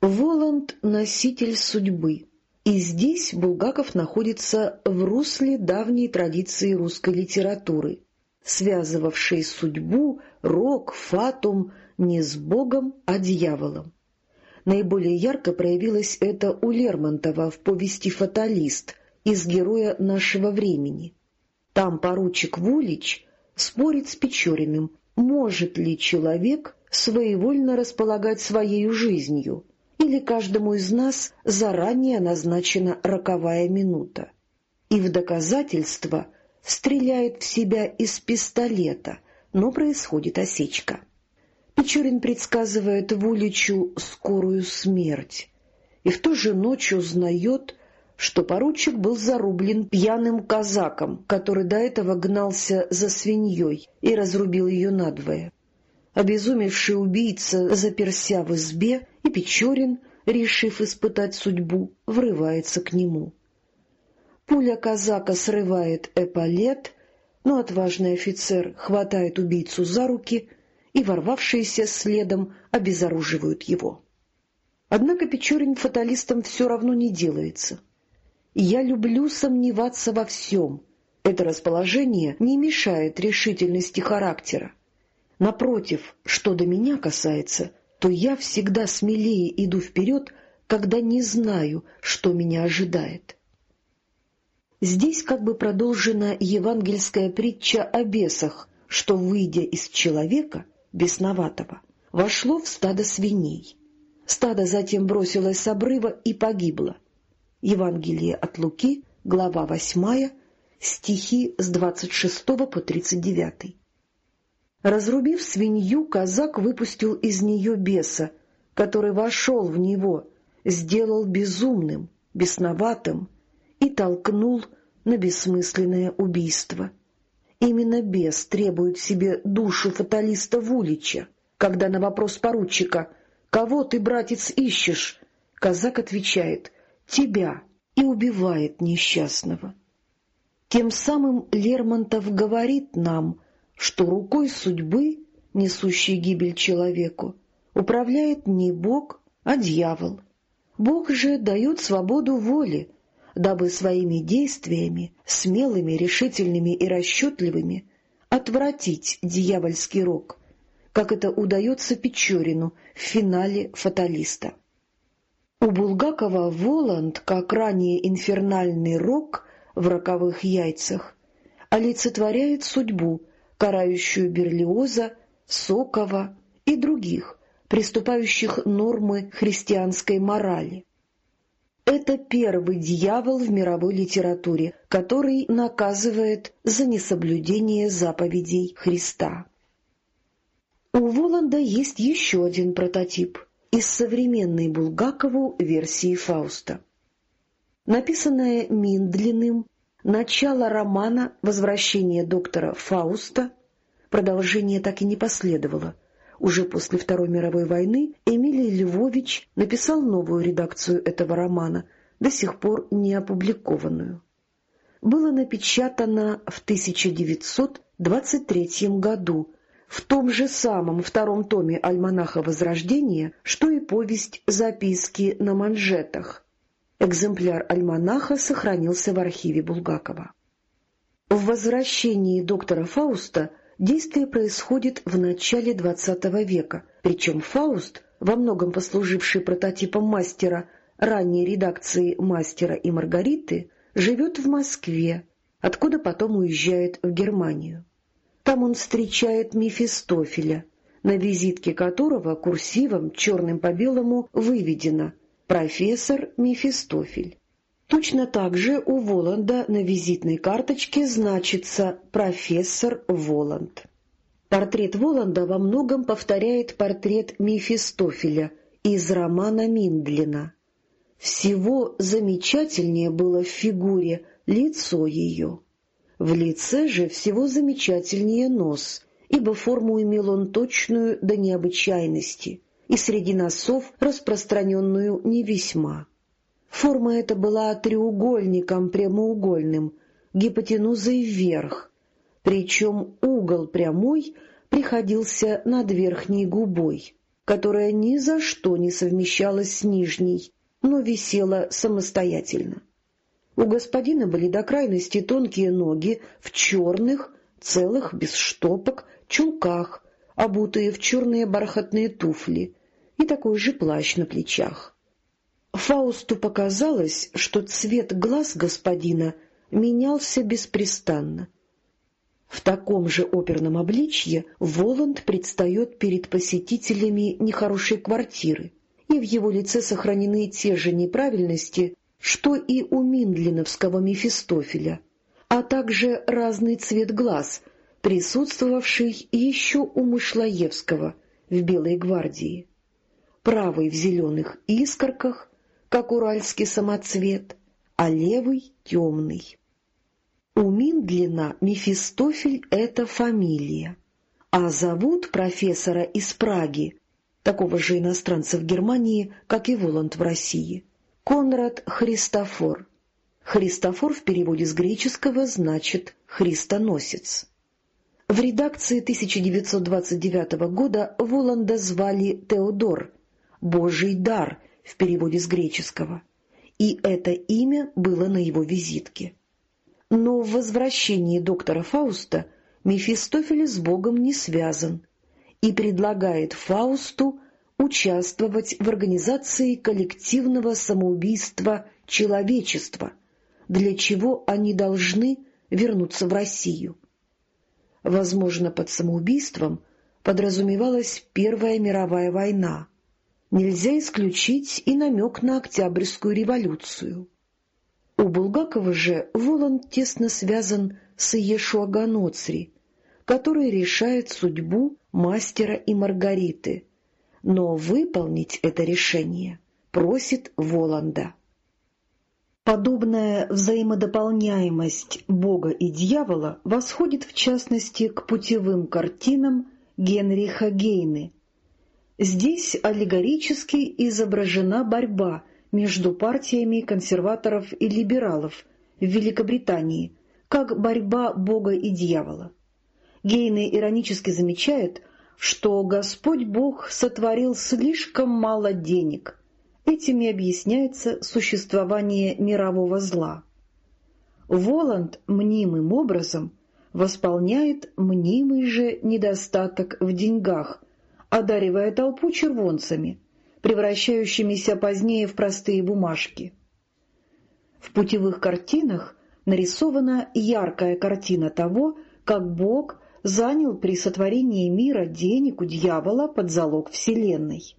Воланд — носитель судьбы. И здесь Булгаков находится в русле давней традиции русской литературы, связывавшей судьбу, рок, фатум не с Богом, а дьяволом. Наиболее ярко проявилось это у Лермонтова в повести «Фаталист» из героя нашего времени. Там поручик Вулич спорит с Печориным, может ли человек своевольно располагать своей жизнью, или каждому из нас заранее назначена роковая минута. И в доказательство стреляет в себя из пистолета, но происходит осечка. Печорин предсказывает Вуличу скорую смерть, и в ту же ночь узнает, что поручик был зарублен пьяным казаком, который до этого гнался за свиньей и разрубил ее надвое. Обезумевший убийца заперся в избе, и Печорин, решив испытать судьбу, врывается к нему. Пуля казака срывает эполет, но отважный офицер хватает убийцу за руки и ворвавшиеся следом обезоруживают его. Однако Печорин фаталистом все равно не делается. «Я люблю сомневаться во всем». Это расположение не мешает решительности характера. Напротив, что до меня касается, то я всегда смелее иду вперед, когда не знаю, что меня ожидает. Здесь как бы продолжена евангельская притча о бесах, что, выйдя из человека, бесноватого, вошло в стадо свиней. Стадо затем бросилось с обрыва и погибло. Евангелие от Луки, глава 8, стихи с 26 по 39. Разрубив свинью, казак выпустил из нее беса, который вошел в него, сделал безумным, бесноватым и толкнул на бессмысленное убийство. Именно бес требует себе душу фаталиста Вулича, когда на вопрос поручика «Кого ты, братец, ищешь?» казак отвечает «Тебя» и убивает несчастного. Тем самым Лермонтов говорит нам, что рукой судьбы, несущей гибель человеку, управляет не Бог, а дьявол. Бог же дает свободу воли, дабы своими действиями, смелыми, решительными и расчетливыми, отвратить дьявольский рок, как это удается Печорину в финале «Фаталиста». У Булгакова Воланд, как ранее инфернальный рок в роковых яйцах, олицетворяет судьбу, карающую Берлиоза, Сокова и других, приступающих нормы христианской морали. Это первый дьявол в мировой литературе, который наказывает за несоблюдение заповедей Христа. У Воланда есть еще один прототип из современной Булгакову версии Фауста. Написанное Миндлиным начало романа «Возвращение доктора Фауста» продолжение так и не последовало – уже после Второй мировой войны Эмилий Львович написал новую редакцию этого романа, до сих пор не опубликованную. Было напечатано в 1923 году в том же самом втором томе «Альманаха Возрождения», что и повесть «Записки на манжетах». Экземпляр альманаха сохранился в архиве Булгакова. В «Возвращении доктора Фауста» Действие происходит в начале XX века, причем Фауст, во многом послуживший прототипом мастера ранней редакции «Мастера и Маргариты», живет в Москве, откуда потом уезжает в Германию. Там он встречает Мефистофеля, на визитке которого курсивом черным по белому выведено «Профессор Мефистофель». Точно так же у Воланда на визитной карточке значится «профессор Воланд». Портрет Воланда во многом повторяет портрет Мефистофеля из романа Миндлина. Всего замечательнее было в фигуре лицо ее. В лице же всего замечательнее нос, ибо форму имел он точную до необычайности, и среди носов распространенную не весьма. Форма эта была треугольником прямоугольным, гипотенузой вверх, причем угол прямой приходился над верхней губой. которая ни за что не совмещалась с нижней, но висела самостоятельно. У господина были до крайности тонкие ноги в черных, целых, без штопок, чулках, обутые в черные бархатные туфли, и такой же плащ на плечах. Фаусту показалось, что цвет глаз господина менялся беспрестанно. В таком же оперном обличье Воланд предстает перед посетителями нехорошей квартиры, и в его лице сохранены те же неправильности, что и у Миндлиновского Мефистофеля, а также разный цвет глаз, присутствовавший еще у Мышлоевского в Белой гвардии. Правый в зеленых искорках, как уральский самоцвет, а левый — темный. У Миндлина Мефистофель — это фамилия, а зовут профессора из Праги, такого же иностранца в Германии, как и Воланд в России, Конрад Христофор. Христофор в переводе с греческого значит «христоносец». В редакции 1929 года Воланда звали Теодор, «Божий дар» в переводе с греческого, и это имя было на его визитке. Но в возвращении доктора Фауста Мефистофель с Богом не связан и предлагает Фаусту участвовать в организации коллективного самоубийства человечества, для чего они должны вернуться в Россию. Возможно, под самоубийством подразумевалась Первая мировая война. Нельзя исключить и намек на Октябрьскую революцию. У Булгакова же Воланд тесно связан с Иешуа Ганоцри, который решает судьбу мастера и Маргариты, но выполнить это решение просит Воланда. Подобная взаимодополняемость Бога и дьявола восходит в частности к путевым картинам Генриха Гейны. Здесь аллегорически изображена борьба между партиями консерваторов и либералов в Великобритании, как борьба Бога и дьявола. Гейне иронически замечает, что Господь Бог сотворил слишком мало денег. Этими объясняется существование мирового зла. Воланд мнимым образом восполняет мнимый же недостаток в деньгах, одаривая толпу червонцами – превращающимися позднее в простые бумажки. В путевых картинах нарисована яркая картина того, как Бог занял при сотворении мира денег у дьявола под залог Вселенной.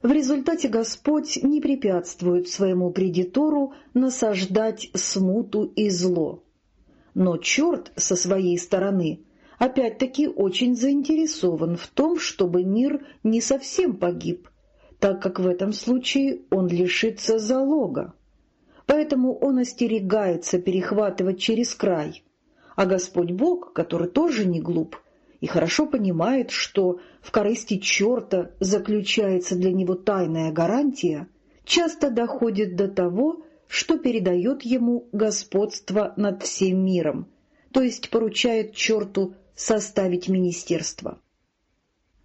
В результате Господь не препятствует своему кредитору насаждать смуту и зло. Но черт со своей стороны опять-таки очень заинтересован в том, чтобы мир не совсем погиб, так как в этом случае он лишится залога. Поэтому он остерегается перехватывать через край. А Господь Бог, который тоже не глуп и хорошо понимает, что в корысти черта заключается для него тайная гарантия, часто доходит до того, что передает ему господство над всем миром, то есть поручает черту составить министерство.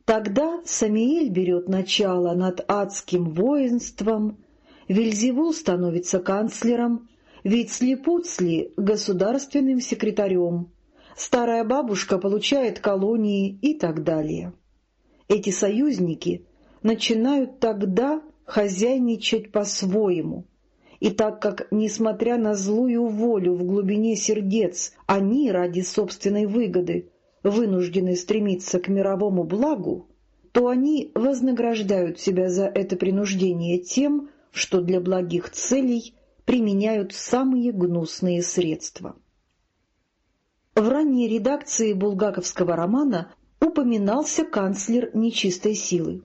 Тогда Самиэль берет начало над адским воинством, Вельзевул становится канцлером, Вицли-Пуцли — государственным секретарем, старая бабушка получает колонии и так далее. Эти союзники начинают тогда хозяйничать по-своему, и так как, несмотря на злую волю в глубине сердец, они ради собственной выгоды вынуждены стремиться к мировому благу, то они вознаграждают себя за это принуждение тем, что для благих целей применяют самые гнусные средства. В ранней редакции булгаковского романа упоминался канцлер нечистой силы,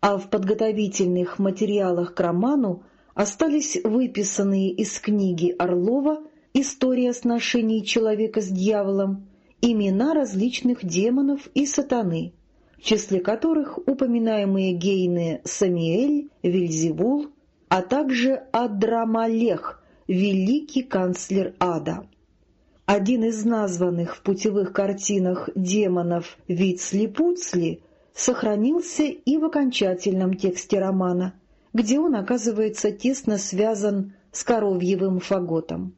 а в подготовительных материалах к роману остались выписанные из книги Орлова «История сношений человека с дьяволом» имена различных демонов и сатаны, в числе которых упоминаемые гейны Самиэль, Вильзевул, а также Адрамалех, великий канцлер ада. Один из названных в путевых картинах демонов Вицли-Пуцли сохранился и в окончательном тексте романа, где он оказывается тесно связан с коровьевым фаготом.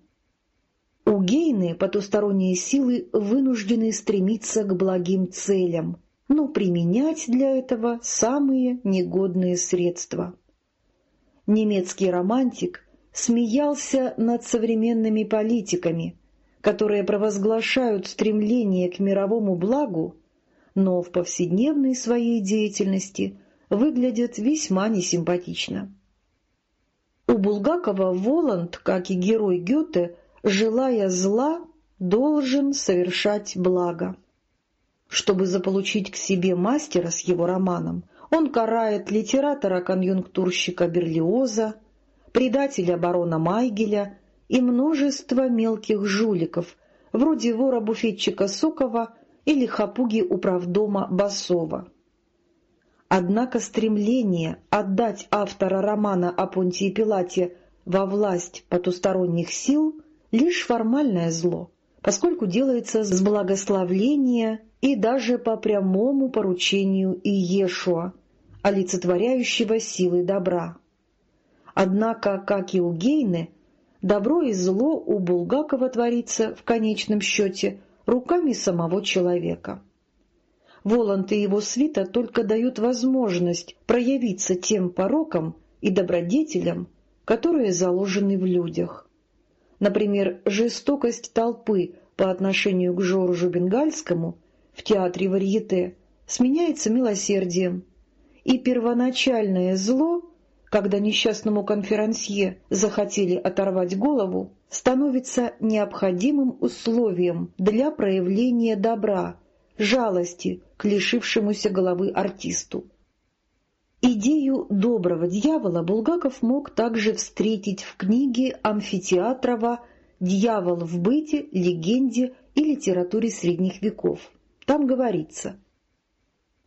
У Гейны потусторонние силы вынуждены стремиться к благим целям, но применять для этого самые негодные средства. Немецкий романтик смеялся над современными политиками, которые провозглашают стремление к мировому благу, но в повседневной своей деятельности выглядят весьма несимпатично. У Булгакова Воланд, как и герой Гёте, желая зла, должен совершать благо. Чтобы заполучить к себе мастера с его романом, он карает литератора-конъюнктурщика Берлиоза, предателя барона Майгеля и множество мелких жуликов, вроде вора-буфетчика Сокова или хапуги управдома Басова. Однако стремление отдать автора романа о Понтии Пилате во власть потусторонних сил — лишь формальное зло, поскольку делается с благословления и даже по прямому поручению Иешуа, олицетворяющего силы добра. Однако, как и у Гейны, добро и зло у Булгакова творится в конечном счете руками самого человека. Воланд и его свита только дают возможность проявиться тем порокам и добродетелям, которые заложены в людях. Например, жестокость толпы по отношению к Жоржу Бенгальскому в театре Варьете сменяется милосердием, и первоначальное зло когда несчастному конферансье захотели оторвать голову, становится необходимым условием для проявления добра, жалости к лишившемуся головы артисту. Идею доброго дьявола Булгаков мог также встретить в книге Амфитеатрова «Дьявол в быте, легенде и литературе средних веков». Там говорится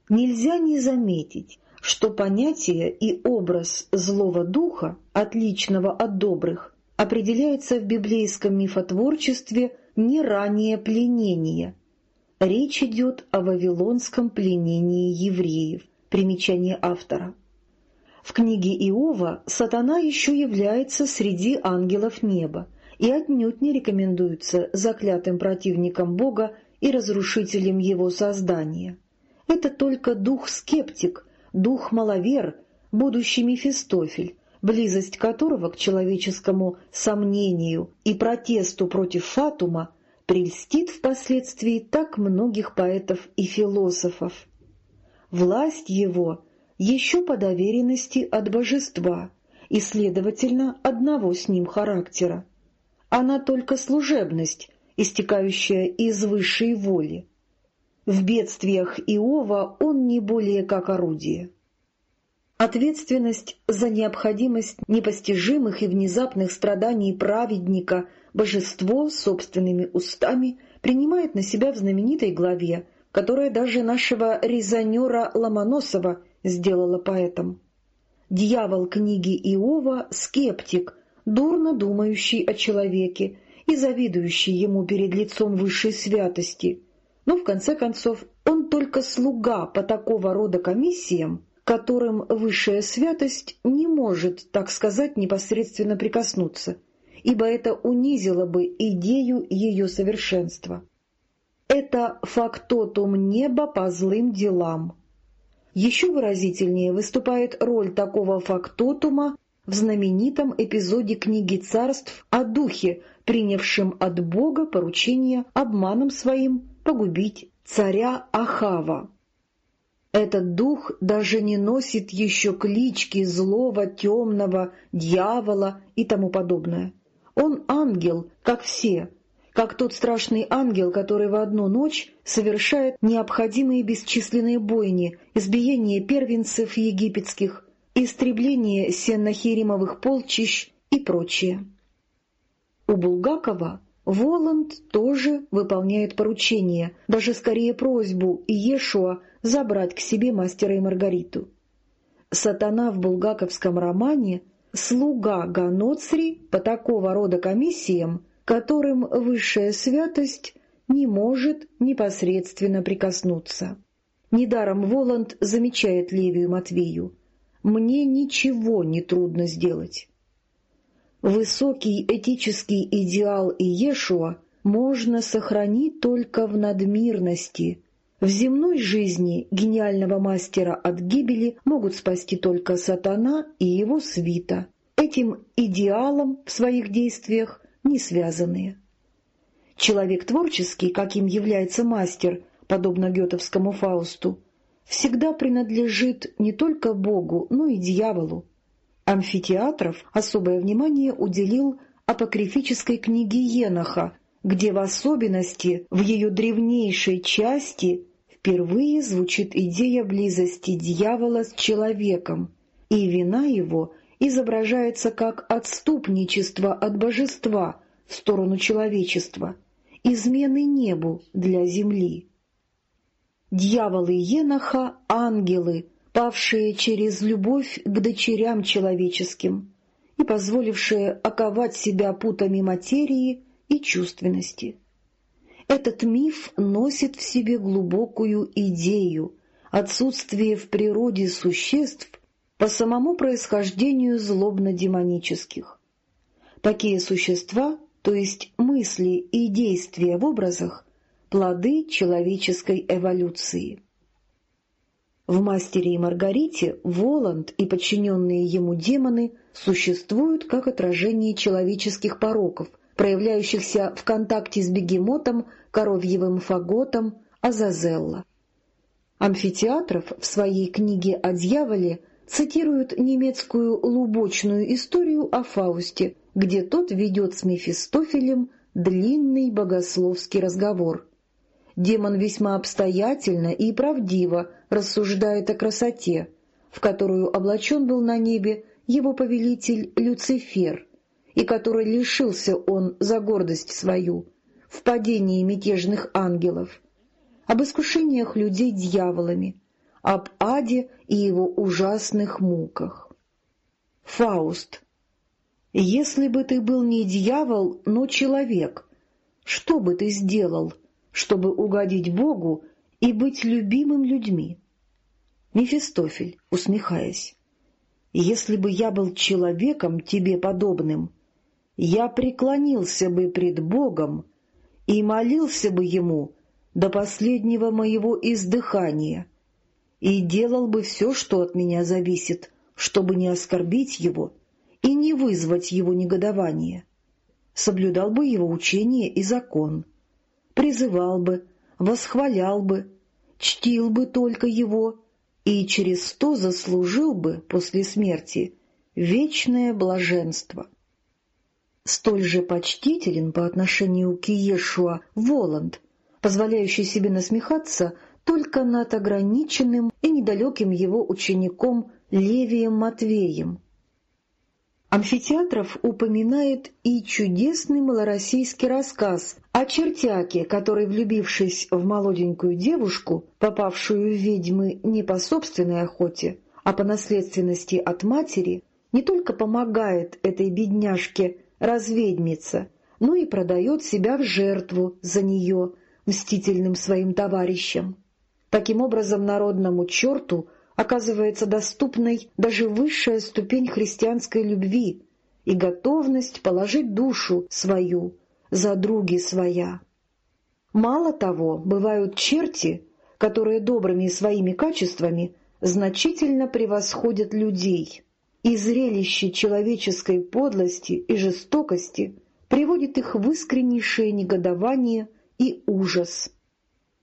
«Нельзя не заметить, что понятие и образ злого духа, отличного от добрых, определяется в библейском мифотворчестве не ранее пленения. Речь идет о вавилонском пленении евреев. Примечание автора. В книге Иова сатана еще является среди ангелов неба и отнюдь не рекомендуется заклятым противником Бога и разрушителем его создания. Это только дух-скептик, дух-маловер, будущий Мефистофель, близость которого к человеческому сомнению и протесту против Фатума прельстит впоследствии так многих поэтов и философов. Власть его еще по доверенности от божества и, следовательно, одного с ним характера. Она только служебность, истекающая из высшей воли. В бедствиях Иова он не более как орудие. Ответственность за необходимость непостижимых и внезапных страданий праведника божество собственными устами принимает на себя в знаменитой главе, которая даже нашего резонера Ломоносова сделала поэтом. Дьявол книги Иова — скептик, дурно думающий о человеке и завидующий ему перед лицом высшей святости — но в конце концов он только слуга по такого рода комиссиям, которым высшая святость не может, так сказать, непосредственно прикоснуться, ибо это унизило бы идею ее совершенства. Это фактотум неба по злым делам. Еще выразительнее выступает роль такого фактотума в знаменитом эпизоде книги царств о духе, принявшем от Бога поручение обманом своим погубить царя Ахава. Этот дух даже не носит еще клички злого, темного, дьявола и тому подобное. Он ангел, как все, как тот страшный ангел, который в одну ночь совершает необходимые бесчисленные бойни, избиение первенцев египетских, истребление сеннахиримовых полчищ и прочее. У Булгакова Воланд тоже выполняет поручение, даже скорее просьбу Иешуа забрать к себе мастера и Маргариту. Сатана в булгаковском романе — слуга Ганоцри по такого рода комиссиям, которым высшая святость не может непосредственно прикоснуться. Недаром Воланд замечает Левию Матвею. «Мне ничего не трудно сделать». Высокий этический идеал Иешуа можно сохранить только в надмирности. В земной жизни гениального мастера от гибели могут спасти только сатана и его свита, этим идеалом в своих действиях не связанные. Человек творческий, каким является мастер, подобно гетовскому Фаусту, всегда принадлежит не только Богу, но и дьяволу. Амфитеатров особое внимание уделил апокрифической книге Еноха, где в особенности в ее древнейшей части впервые звучит идея близости дьявола с человеком, и вина его изображается как отступничество от божества в сторону человечества, измены небу для земли. Дьяволы Еноха — ангелы, павшие через любовь к дочерям человеческим и позволившие оковать себя путами материи и чувственности. Этот миф носит в себе глубокую идею отсутствия в природе существ по самому происхождению злобно-демонических. Такие существа, то есть мысли и действия в образах, плоды человеческой эволюции. В «Мастере и Маргарите» Воланд и подчиненные ему демоны существуют как отражение человеческих пороков, проявляющихся в контакте с бегемотом, коровьевым фаготом, Азазелла. Амфитеатров в своей книге о дьяволе цитирует немецкую лубочную историю о Фаусте, где тот ведет с Мефистофелем длинный богословский разговор. Демон весьма обстоятельно и правдиво рассуждает о красоте, в которую облачен был на небе его повелитель Люцифер, и который лишился он за гордость свою в падении мятежных ангелов, об искушениях людей дьяволами, об аде и его ужасных муках. Фауст. Если бы ты был не дьявол, но человек, что бы ты сделал, чтобы угодить Богу и быть любимым людьми? Мефистофель, усмехаясь. Если бы я был человеком тебе подобным, я преклонился бы пред Богом и молился бы Ему до последнего моего издыхания — и делал бы все, что от меня зависит, чтобы не оскорбить его и не вызвать его негодование. Соблюдал бы его учение и закон, призывал бы, восхвалял бы, чтил бы только его и через то заслужил бы после смерти вечное блаженство. Столь же почтителен по отношению к Иешуа Воланд, позволяющий себе насмехаться только над ограниченным и недалеким его учеником Левием Матвеем. Амфитеатров упоминает и чудесный малороссийский рассказ о чертяке, который, влюбившись в молоденькую девушку, попавшую в ведьмы не по собственной охоте, а по наследственности от матери, не только помогает этой бедняжке разведмиться, но и продает себя в жертву за нее мстительным своим товарищам. Таким образом, народному черту оказывается доступной даже высшая ступень христианской любви и готовность положить душу свою за други своя. Мало того, бывают черти, которые добрыми своими качествами значительно превосходят людей, и зрелище человеческой подлости и жестокости приводит их в искреннейшее негодование и ужас.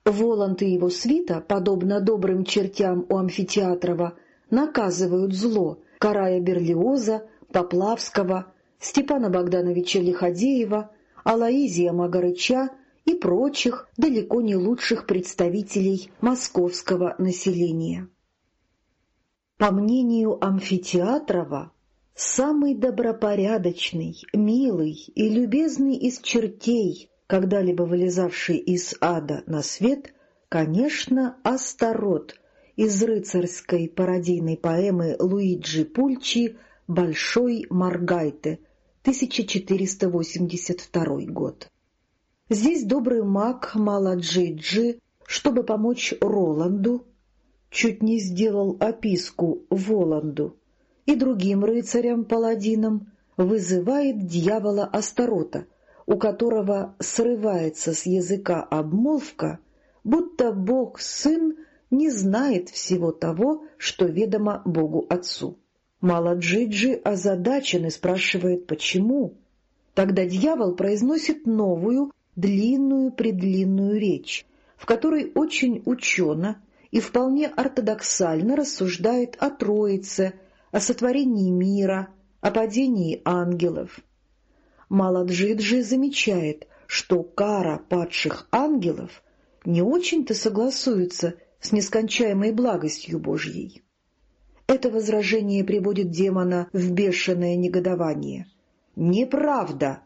Воланд и его свита, подобно добрым чертям у Амфитеатрова, наказывают зло, карая Берлиоза, Поплавского, Степана Богдановича Лиходеева, Алаизия Магарыча и прочих далеко не лучших представителей московского населения. По мнению Амфитеатрова, самый добропорядочный, милый и любезный из чертей, когда-либо вылезавший из ада на свет, конечно, Астарот из рыцарской пародийной поэмы Луиджи Пульчи «Большой Маргайте», 1482 год. Здесь добрый маг Маладжиджи, чтобы помочь Роланду, чуть не сделал описку Воланду и другим рыцарям-паладинам, вызывает дьявола Астарота, у которого срывается с языка обмолвка, будто Бог-Сын не знает всего того, что ведомо Богу Отцу. Маладжиджи озадачен и спрашивает, почему. Тогда дьявол произносит новую, длинную-предлинную речь, в которой очень учено и вполне ортодоксально рассуждает о Троице, о сотворении мира, о падении ангелов. Маладжиджи замечает, что кара падших ангелов не очень-то согласуется с нескончаемой благостью Божьей. Это возражение приводит демона в бешеное негодование. «Неправда!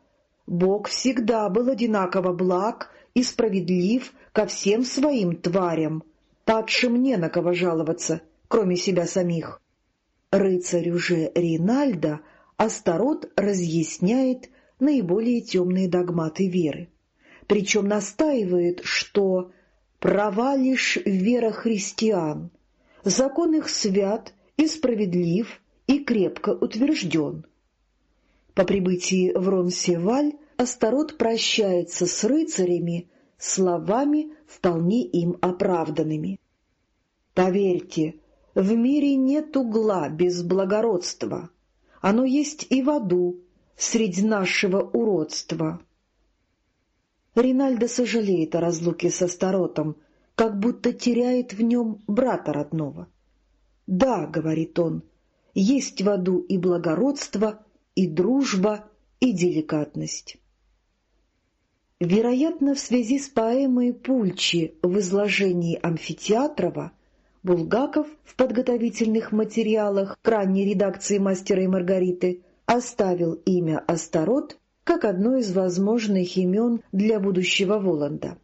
Бог всегда был одинаково благ и справедлив ко всем своим тварям. Падшим не на кого жаловаться, кроме себя самих». Рыцарю же Ринальдо Астарот разъясняет наиболее темные догматы веры. Причем настаивает, что права лишь вера христиан, закон их свят и справедлив и крепко утвержден. По прибытии в Ронсеваль Астарот прощается с рыцарями словами, вполне им оправданными. «Поверьте, в мире нет угла без благородства, оно есть и в аду среди нашего уродства». Ринальдо сожалеет о разлуке со Старотом, как будто теряет в нем брата родного. «Да», — говорит он, — «есть в аду и благородство, и дружба, и деликатность». Вероятно, в связи с поэмой Пульчи в изложении Амфитеатрова Булгаков в подготовительных материалах к ранней редакции «Мастера и Маргариты» оставил имя Астарот как одно из возможных имен для будущего Воланда.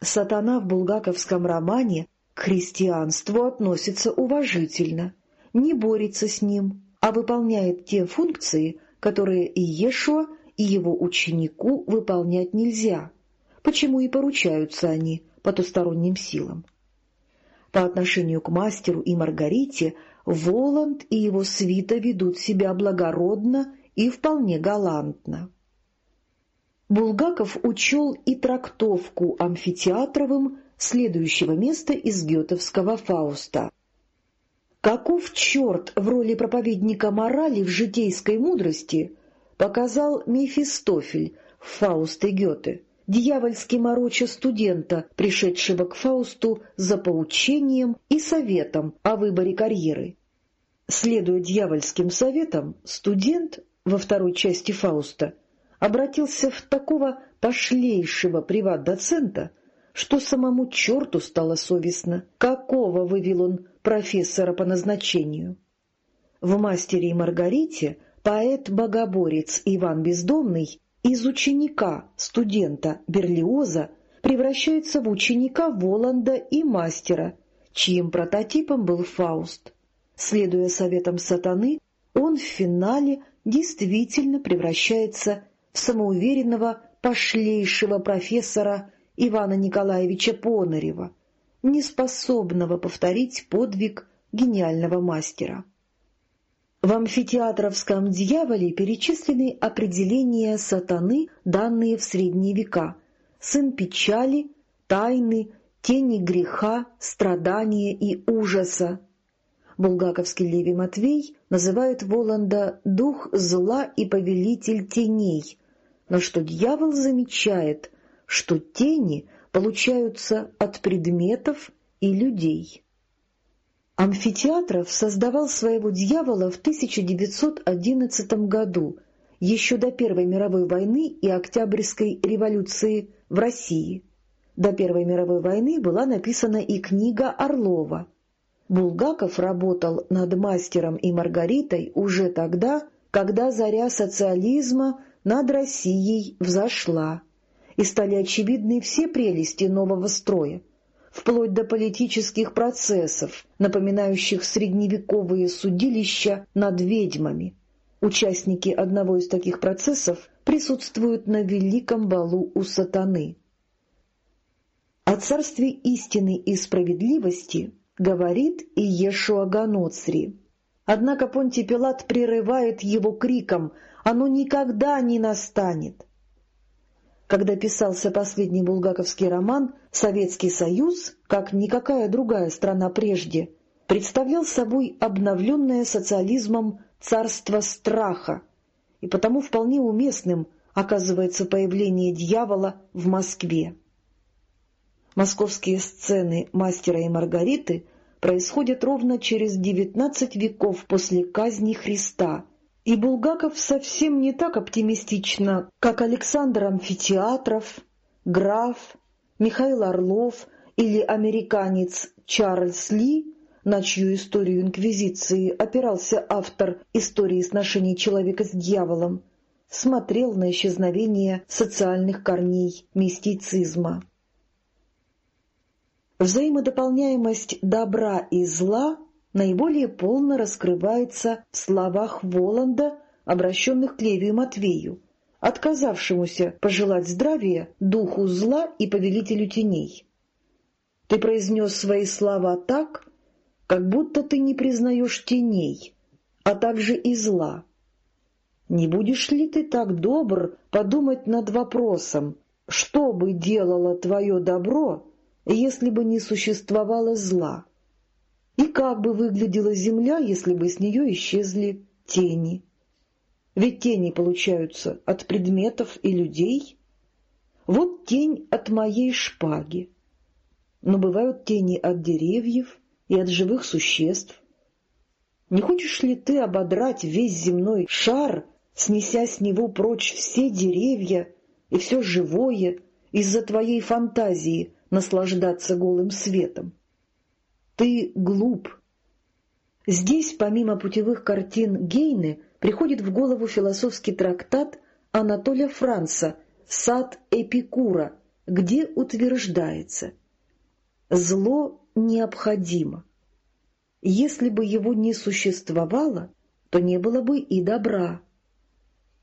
Сатана в булгаковском романе к христианству относится уважительно, не борется с ним, а выполняет те функции, которые и Ешуа, и его ученику выполнять нельзя, почему и поручаются они потусторонним силам. По отношению к мастеру и Маргарите Воланд и его свита ведут себя благородно и вполне галантно. Булгаков учел и трактовку амфитеатровым следующего места из гетовского «Фауста». Каков черт в роли проповедника морали в житейской мудрости показал Мефистофель в «Фаусте Гёте», дьявольски мороча студента, пришедшего к Фаусту за поучением и советом о выборе карьеры. Следуя дьявольским советам, студент во второй части Фауста обратился в такого пошлейшего приват-доцента, что самому черту стало совестно, какого вывел он профессора по назначению. В «Мастере и Маргарите» поэт-богоборец Иван Бездомный из ученика, студента Берлиоза, превращается в ученика Воланда и мастера, чьим прототипом был Фауст. Следуя советам сатаны, он в финале действительно превращается в самоуверенного пошлейшего профессора Ивана Николаевича Понарева, неспособного повторить подвиг гениального мастера. В амфитеатровском «Дьяволе» перечислены определения сатаны, данные в средние века, сын печали, тайны, тени греха, страдания и ужаса, булгаковский Леви Матвей называет Воланда «дух зла и повелитель теней», на что дьявол замечает, что тени получаются от предметов и людей. Амфитеатров создавал своего дьявола в 1911 году, еще до Первой мировой войны и Октябрьской революции в России. До Первой мировой войны была написана и книга Орлова Булгаков работал над «Мастером и Маргаритой» уже тогда, когда заря социализма над Россией взошла, и стали очевидны все прелести нового строя, вплоть до политических процессов, напоминающих средневековые судилища над ведьмами. Участники одного из таких процессов присутствуют на великом балу у сатаны. О царстве истины и справедливости говорит Иешуа Ганоцри. Однако Понтий Пилат прерывает его криком «Оно никогда не настанет!» Когда писался последний булгаковский роман, Советский Союз, как никакая другая страна прежде, представлял собой обновленное социализмом царство страха, и потому вполне уместным оказывается появление дьявола в Москве. Московские сцены «Мастера и Маргариты» происходят ровно через девятнадцать веков после казни Христа, и Булгаков совсем не так оптимистично, как Александр Амфитеатров, граф, Михаил Орлов или американец Чарльз Ли, на чью историю Инквизиции опирался автор истории сношений человека с дьяволом, смотрел на исчезновение социальных корней мистицизма. Взаимодополняемость добра и зла наиболее полно раскрывается в словах Воланда, обращенных к Левию Матвею, отказавшемуся пожелать здравия духу зла и повелителю теней. Ты произнес свои слова так, как будто ты не признаешь теней, а также и зла. Не будешь ли ты так добр подумать над вопросом, что бы делало твое добро, если бы не существовало зла? И как бы выглядела Земля, если бы с нее исчезли тени? Ведь тени получаются от предметов и людей. Вот тень от моей шпаги. Но бывают тени от деревьев и от живых существ. Не хочешь ли ты ободрать весь земной шар, снеся с него прочь все деревья и все живое, из-за твоей фантазии наслаждаться голым светом? Ты глуп. Здесь, помимо путевых картин Гейны, приходит в голову философский трактат Анатолия Франца «Сад Эпикура», где утверждается «Зло необходимо. Если бы его не существовало, то не было бы и добра.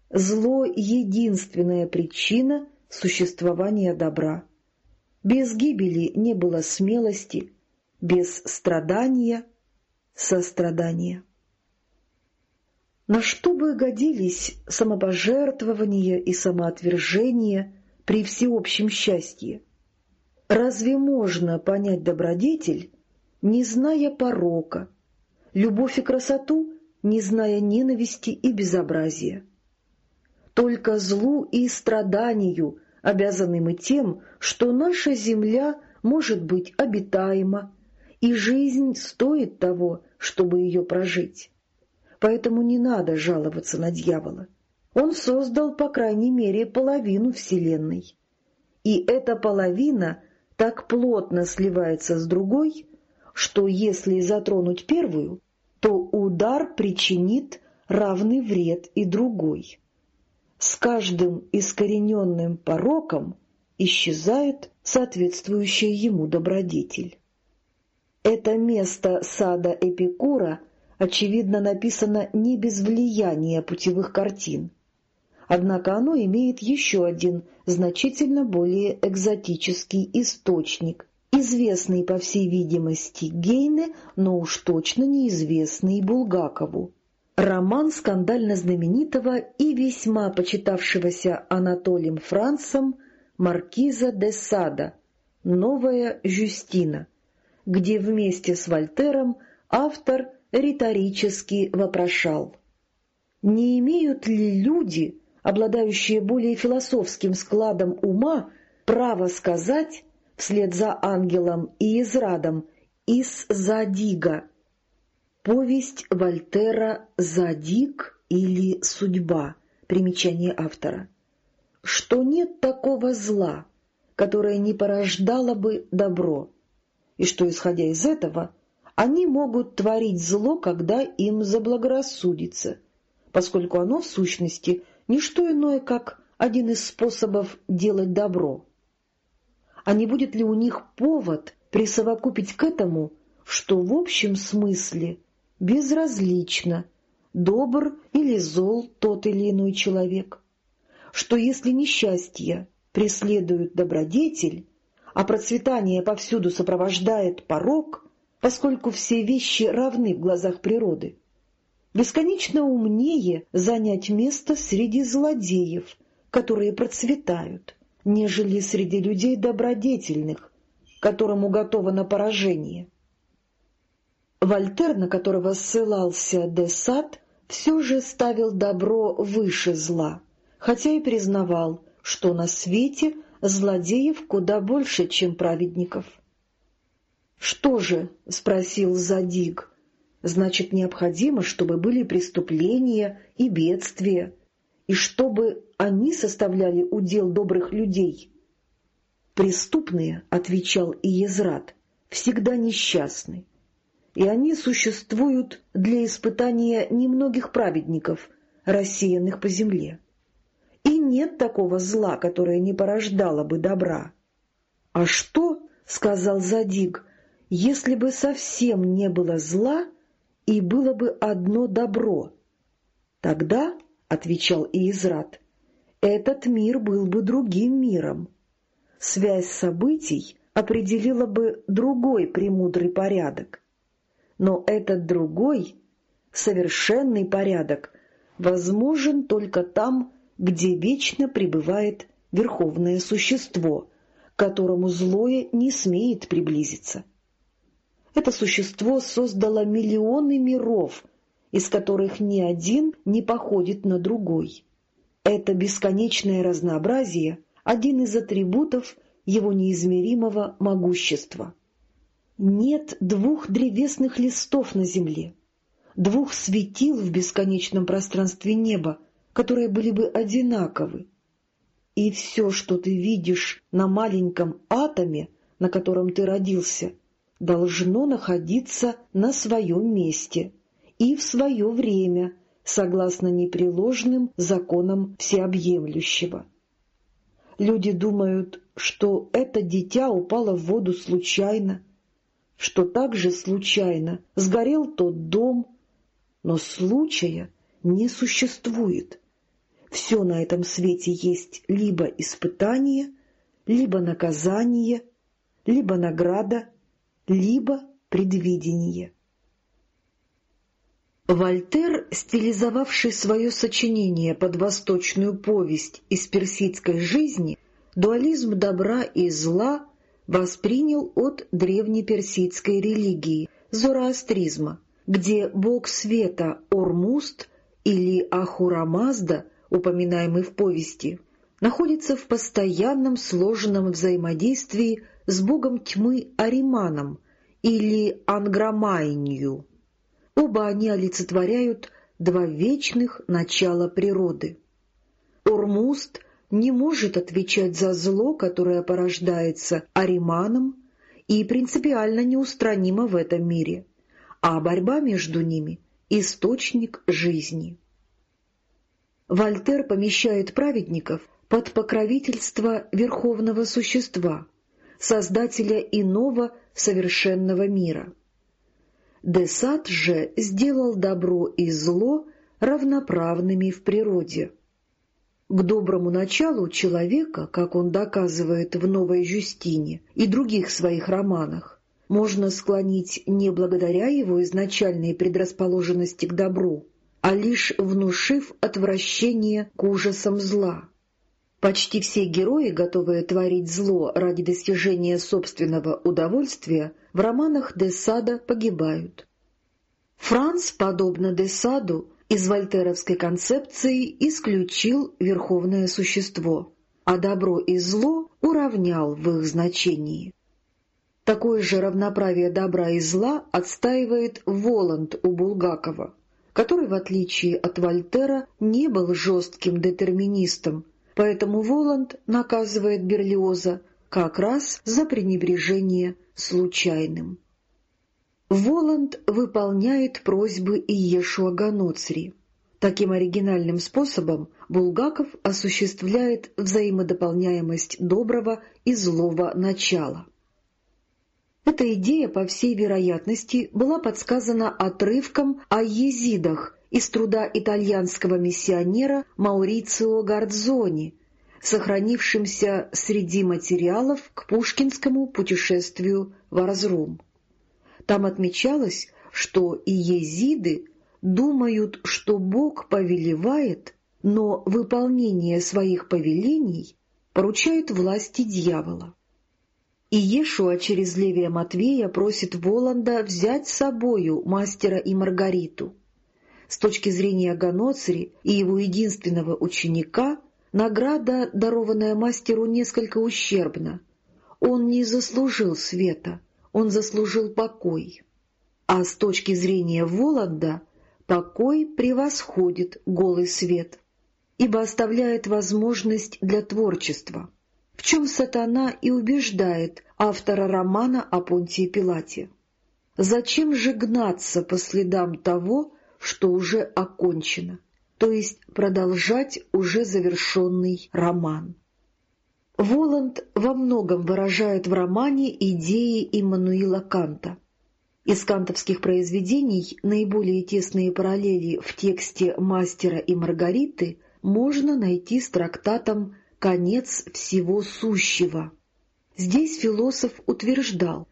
Зло — единственная причина существования добра. Без гибели не было смелости, без страдания — сострадания. На что бы годились самопожертвование и самоотвержение при всеобщем счастье? Разве можно понять добродетель, не зная порока, любовь и красоту, не зная ненависти и безобразия? Только злу и страданию обязаны мы тем, что наша земля может быть обитаема, и жизнь стоит того, чтобы ее прожить поэтому не надо жаловаться на дьявола. Он создал, по крайней мере, половину Вселенной. И эта половина так плотно сливается с другой, что если затронуть первую, то удар причинит равный вред и другой. С каждым искорененным пороком исчезает соответствующая ему добродетель. Это место сада Эпикура очевидно, написано не без влияния путевых картин. Однако оно имеет еще один, значительно более экзотический источник, известный, по всей видимости, Гейне, но уж точно неизвестный Булгакову. Роман скандально знаменитого и весьма почитавшегося Анатолием Францем «Маркиза де Сада» «Новая Жюстина», где вместе с Вольтером автор – риторически вопрошал. Не имеют ли люди, обладающие более философским складом ума, право сказать, вслед за ангелом и израдом, из Задига? Повесть Вольтера «Задиг» или «Судьба» примечание автора. Что нет такого зла, которое не порождало бы добро, и что, исходя из этого, они могут творить зло, когда им заблагорассудится, поскольку оно, в сущности, не что иное, как один из способов делать добро. А не будет ли у них повод присовокупить к этому, что в общем смысле безразлично, добр или зол тот или иной человек, что если несчастье преследует добродетель, а процветание повсюду сопровождает порог – поскольку все вещи равны в глазах природы. Бесконечно умнее занять место среди злодеев, которые процветают, нежели среди людей добродетельных, которым уготовано поражение. Вольтер, на которого ссылался де Сад, все же ставил добро выше зла, хотя и признавал, что на свете злодеев куда больше, чем праведников. «Что же?» — спросил Задиг. «Значит, необходимо, чтобы были преступления и бедствия, и чтобы они составляли удел добрых людей». «Преступные», — отвечал Иезрат, — «всегда несчастны, и они существуют для испытания немногих праведников, рассеянных по земле. И нет такого зла, которое не порождало бы добра». «А что?» — сказал Задиг, если бы совсем не было зла и было бы одно добро. Тогда, — отвечал Иезрат, — этот мир был бы другим миром. Связь событий определила бы другой премудрый порядок. Но этот другой, совершенный порядок, возможен только там, где вечно пребывает верховное существо, которому злое не смеет приблизиться. Это существо создало миллионы миров, из которых ни один не походит на другой. Это бесконечное разнообразие — один из атрибутов его неизмеримого могущества. Нет двух древесных листов на земле, двух светил в бесконечном пространстве неба, которые были бы одинаковы. И все, что ты видишь на маленьком атоме, на котором ты родился — должно находиться на своем месте и в свое время, согласно непреложным законам всеобъемлющего. Люди думают, что это дитя упало в воду случайно, что также случайно сгорел тот дом, но случая не существует. Все на этом свете есть либо испытание, либо наказание, либо награда, либо предвидение. Вольтер, стилизовавший свое сочинение под восточную повесть из персидской жизни, дуализм добра и зла воспринял от древнеперсидской религии, зороастризма, где бог света Ормуст или Ахурамазда, упоминаемый в повести, находится в постоянном сложном взаимодействии с богом тьмы Ариманом или Ангромайнью. Оба они олицетворяют два вечных начала природы. Ормуст не может отвечать за зло, которое порождается Ариманом и принципиально неустранимо в этом мире, а борьба между ними — источник жизни. Вольтер помещает праведников под покровительство Верховного Существа — создателя иного совершенного мира. Десад же сделал добро и зло равноправными в природе. К доброму началу человека, как он доказывает в «Новой Жюстине» и других своих романах, можно склонить не благодаря его изначальной предрасположенности к добру, а лишь внушив отвращение к ужасам зла. Почти все герои, готовые творить зло ради достижения собственного удовольствия, в романах де Сада погибают. Франц, подобно де Саду, из вольтеровской концепции исключил верховное существо, а добро и зло уравнял в их значении. Такое же равноправие добра и зла отстаивает Воланд у Булгакова, который, в отличие от Вольтера, не был жестким детерминистом, Поэтому Воланд наказывает Берлиоза как раз за пренебрежение случайным. Воланд выполняет просьбы Иешуа Ганоцри. Таким оригинальным способом Булгаков осуществляет взаимодополняемость доброго и злого начала. Эта идея, по всей вероятности, была подсказана отрывком о езидах из труда итальянского миссионера Маурицио Гардзони, сохранившимся среди материалов к пушкинскому путешествию в Арзрум. Там отмечалось, что и езиды думают, что Бог повелевает, но выполнение своих повелений поручает власти дьявола. И Ешуа через Левия Матвея просит Воланда взять с собою мастера и Маргариту. С точки зрения Ганоцри и его единственного ученика, награда, дарованная мастеру, несколько ущербна. Он не заслужил света, он заслужил покой. А с точки зрения Воланда, покой превосходит голый свет, ибо оставляет возможность для творчества в чем сатана и убеждает автора романа о Понтии Пилате. Зачем же гнаться по следам того, что уже окончено, то есть продолжать уже завершенный роман? Воланд во многом выражает в романе идеи Иммануила Канта. Из кантовских произведений наиболее тесные параллели в тексте «Мастера и Маргариты» можно найти с трактатом конец всего сущего. Здесь философ утверждал,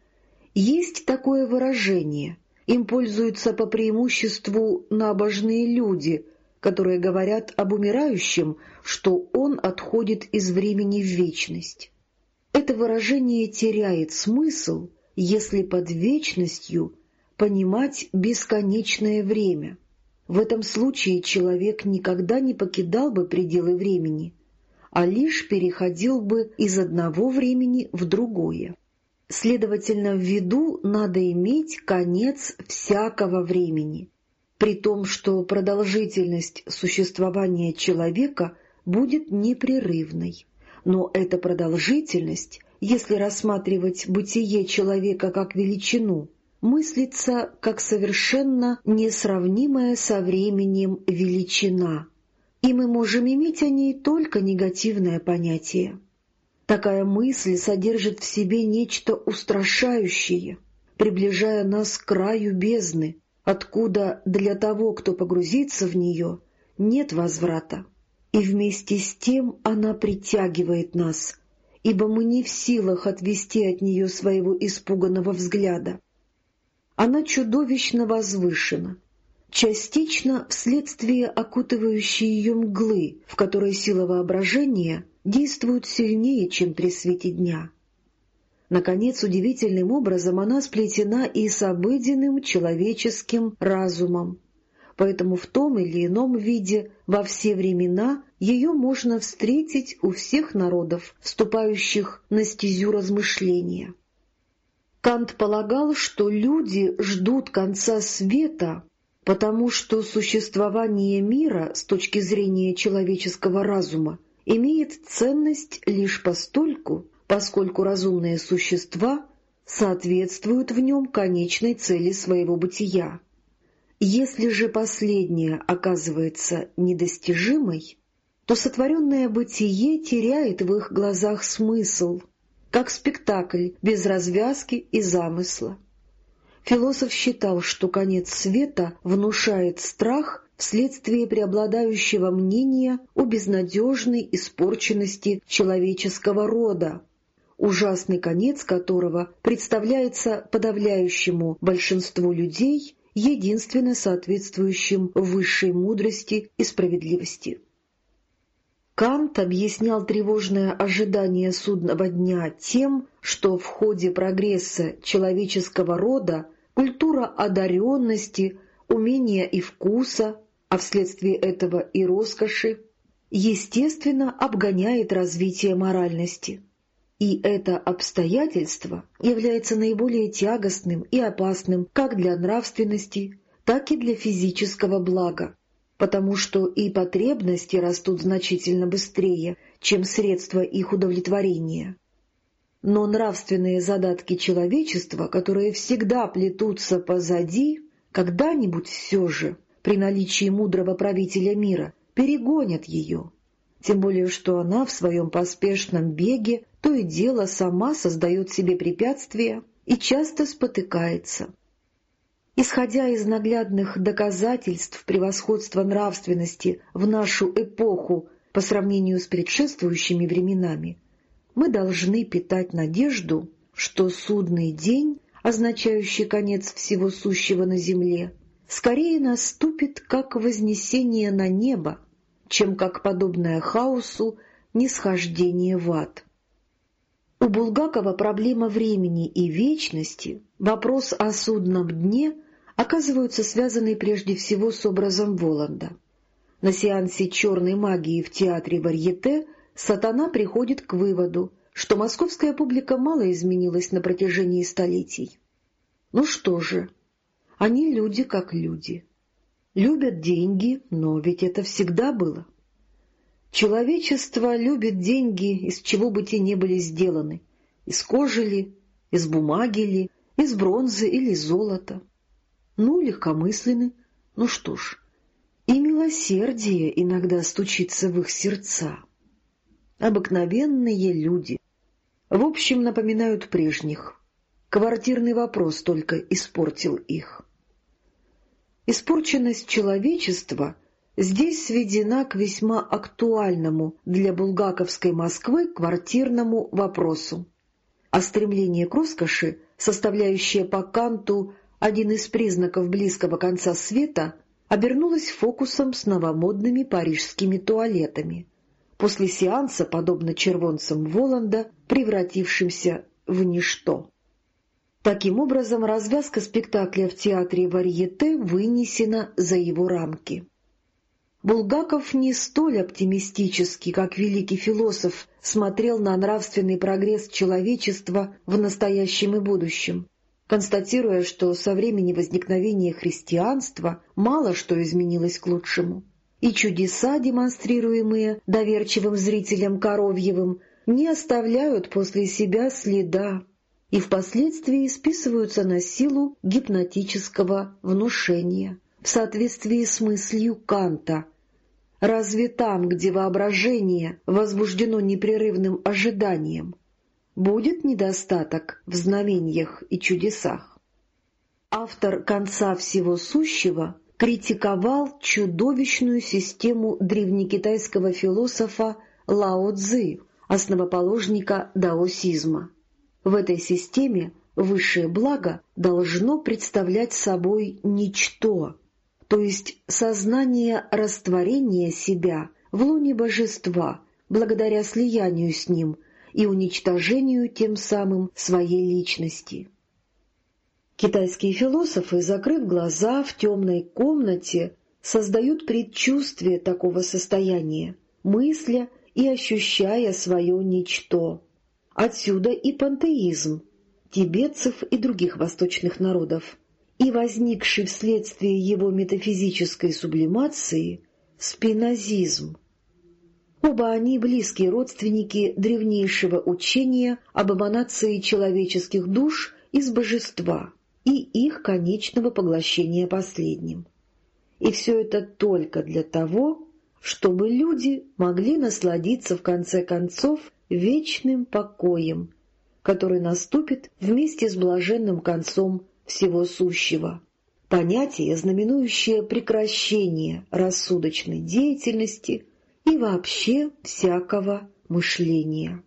есть такое выражение, им пользуются по преимуществу набожные люди, которые говорят об умирающем, что он отходит из времени в вечность. Это выражение теряет смысл, если под вечностью понимать бесконечное время. В этом случае человек никогда не покидал бы пределы времени, а лишь переходил бы из одного времени в другое. Следовательно, в виду надо иметь конец всякого времени, при том, что продолжительность существования человека будет непрерывной. Но эта продолжительность, если рассматривать бытие человека как величину, мыслится как совершенно несравнимая со временем величина – и мы можем иметь о ней только негативное понятие. Такая мысль содержит в себе нечто устрашающее, приближая нас к краю бездны, откуда для того, кто погрузится в нее, нет возврата. И вместе с тем она притягивает нас, ибо мы не в силах отвести от нее своего испуганного взгляда. Она чудовищно возвышена, частично вследствие окутывающей ее мглы, в которой сила воображения действует сильнее, чем при свете дня. Наконец, удивительным образом она сплетена и с обыденным человеческим разумом, поэтому в том или ином виде во все времена ее можно встретить у всех народов, вступающих на стезю размышления. Кант полагал, что люди ждут конца света потому что существование мира с точки зрения человеческого разума имеет ценность лишь постольку, поскольку разумные существа соответствуют в нем конечной цели своего бытия. Если же последняя оказывается недостижимой, то сотворенное бытие теряет в их глазах смысл, как спектакль без развязки и замысла. Философ считал, что конец света внушает страх вследствие преобладающего мнения о безнадежной испорченности человеческого рода, ужасный конец которого представляется подавляющему большинству людей единственно соответствующим высшей мудрости и справедливости. Кант объяснял тревожное ожидание судного дня тем, что в ходе прогресса человеческого рода культура одаренности, умения и вкуса, а вследствие этого и роскоши, естественно обгоняет развитие моральности. И это обстоятельство является наиболее тягостным и опасным как для нравственности, так и для физического блага, потому что и потребности растут значительно быстрее, чем средства их удовлетворения. Но нравственные задатки человечества, которые всегда плетутся позади, когда-нибудь все же, при наличии мудрого правителя мира, перегонят ее. Тем более, что она в своем поспешном беге то и дело сама создает себе препятствия и часто спотыкается. Исходя из наглядных доказательств превосходства нравственности в нашу эпоху по сравнению с предшествующими временами, мы должны питать надежду, что судный день означающий конец всего сущего на земле, скорее наступит как вознесение на небо, чем как подобное хаосу нисхождение в ад. У Булгакова проблема времени и вечности, вопрос о судном дне оказываются связаны прежде всего с образом Воланда. На сеансе черной магии в театре Варьете сатана приходит к выводу, что московская публика мало изменилась на протяжении столетий. Ну что же, они люди как люди. Любят деньги, но ведь это всегда было. Человечество любит деньги, из чего бы те ни были сделаны, из кожи ли, из бумаги ли, из бронзы или золота. Ну, легкомысленны, ну что ж, и милосердие иногда стучится в их сердца. Обыкновенные люди. В общем, напоминают прежних. Квартирный вопрос только испортил их. Испорченность человечества — здесь сведена к весьма актуальному для булгаковской Москвы квартирному вопросу. А стремление к роскоши, составляющее по Канту один из признаков близкого конца света, обернулось фокусом с новомодными парижскими туалетами, после сеанса, подобно червонцам Воланда, превратившимся в ничто. Таким образом, развязка спектакля в театре Варьете вынесена за его рамки. Булгаков не столь оптимистически, как великий философ, смотрел на нравственный прогресс человечества в настоящем и будущем, констатируя, что со времени возникновения христианства мало что изменилось к лучшему, и чудеса, демонстрируемые доверчивым зрителям Коровьевым, не оставляют после себя следа и впоследствии списываются на силу гипнотического внушения в соответствии с мыслью Канта. Разве там, где воображение возбуждено непрерывным ожиданием, будет недостаток в знамениях и чудесах? Автор «Конца всего сущего» критиковал чудовищную систему древнекитайского философа Лао Цзы, основоположника даосизма. В этой системе высшее благо должно представлять собой ничто, то есть сознание растворения себя в луне божества, благодаря слиянию с ним и уничтожению тем самым своей личности. Китайские философы, закрыв глаза в темной комнате, создают предчувствие такого состояния, мысля и ощущая свое ничто. Отсюда и пантеизм тибетцев и других восточных народов, и возникший вследствие его метафизической сублимации спинозизм. Оба они близкие родственники древнейшего учения об эманации человеческих душ из божества и их конечного поглощения последним. И все это только для того, чтобы люди могли насладиться в конце концов вечным покоем, который наступит вместе с блаженным концом всего сущего. Понятие, знаменующее прекращение рассудочной деятельности и вообще всякого мышления.